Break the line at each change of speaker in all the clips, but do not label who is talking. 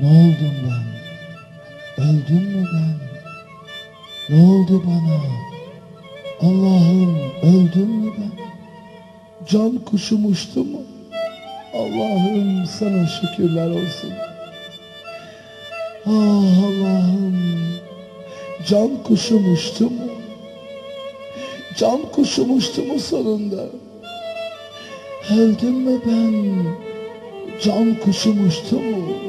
Ne oldum ben? Öldüm mü ben? Ne oldu bana? Allah'ım öldüm mü ben? Can kuşum uçtu mu? Allah'ım sana şükürler olsun. Ah Allah'ım can kuşum uçtu mu? Can kuşum uçtu mu sonunda? Öldüm mü ben? Can kuşum uçtu mu?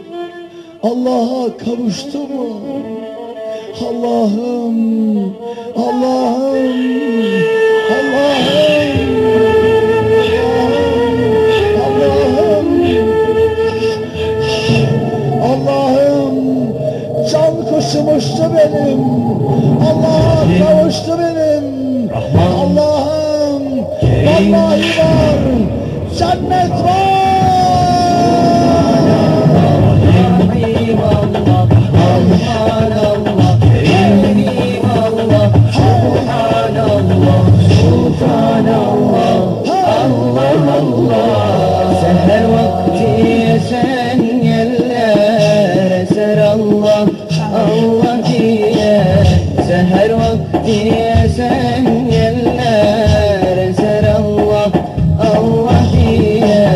Allah'a kavuştu mu? Allah'ım, Allah'ım, Allah'ım, Allah'ım, Allah'ım, can kuşum uçtu benim, Allah'a kavuştu benim, Allah'ım, vallahi var, cennet var.
Seher vakti esen yeller eser Allah Allah diye. Seher vakti esen yeller eser Allah Allah diye.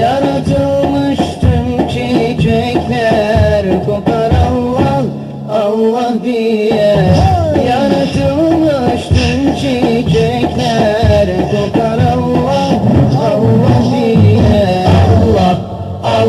Yaratılmış tüm çiçekler kokar Allah Allah diye. Yaratılmış tüm çiçekler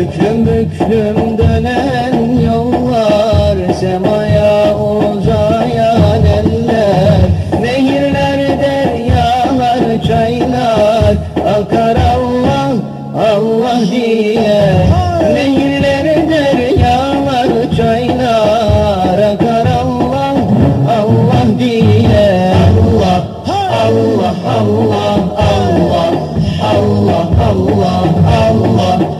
Büklüm büklüm dönen yollar Semaya uzayan eller. Nehirler, deryalar, çaylar Akar Allah, Allah diye. Nehirler, deryalar, çaylar Akar Allah, Allah diye. Allah, Allah, Allah, Allah Allah, Allah, Allah Allah,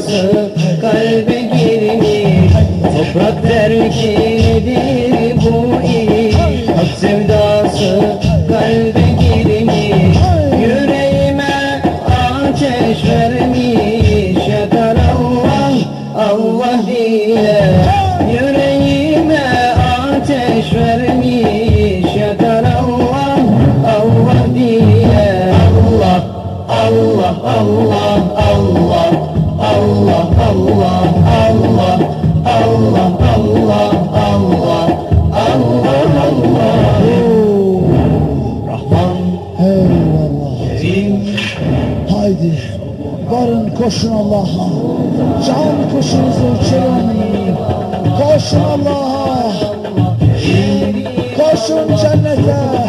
sevdası kalbe girmiş Toprak der ki nedir bu iş? Hak sevdası
Haydi varın koşun Allah'a. Can kuşunuzu uçurun. Koşun Allah'a. Koşun cennete.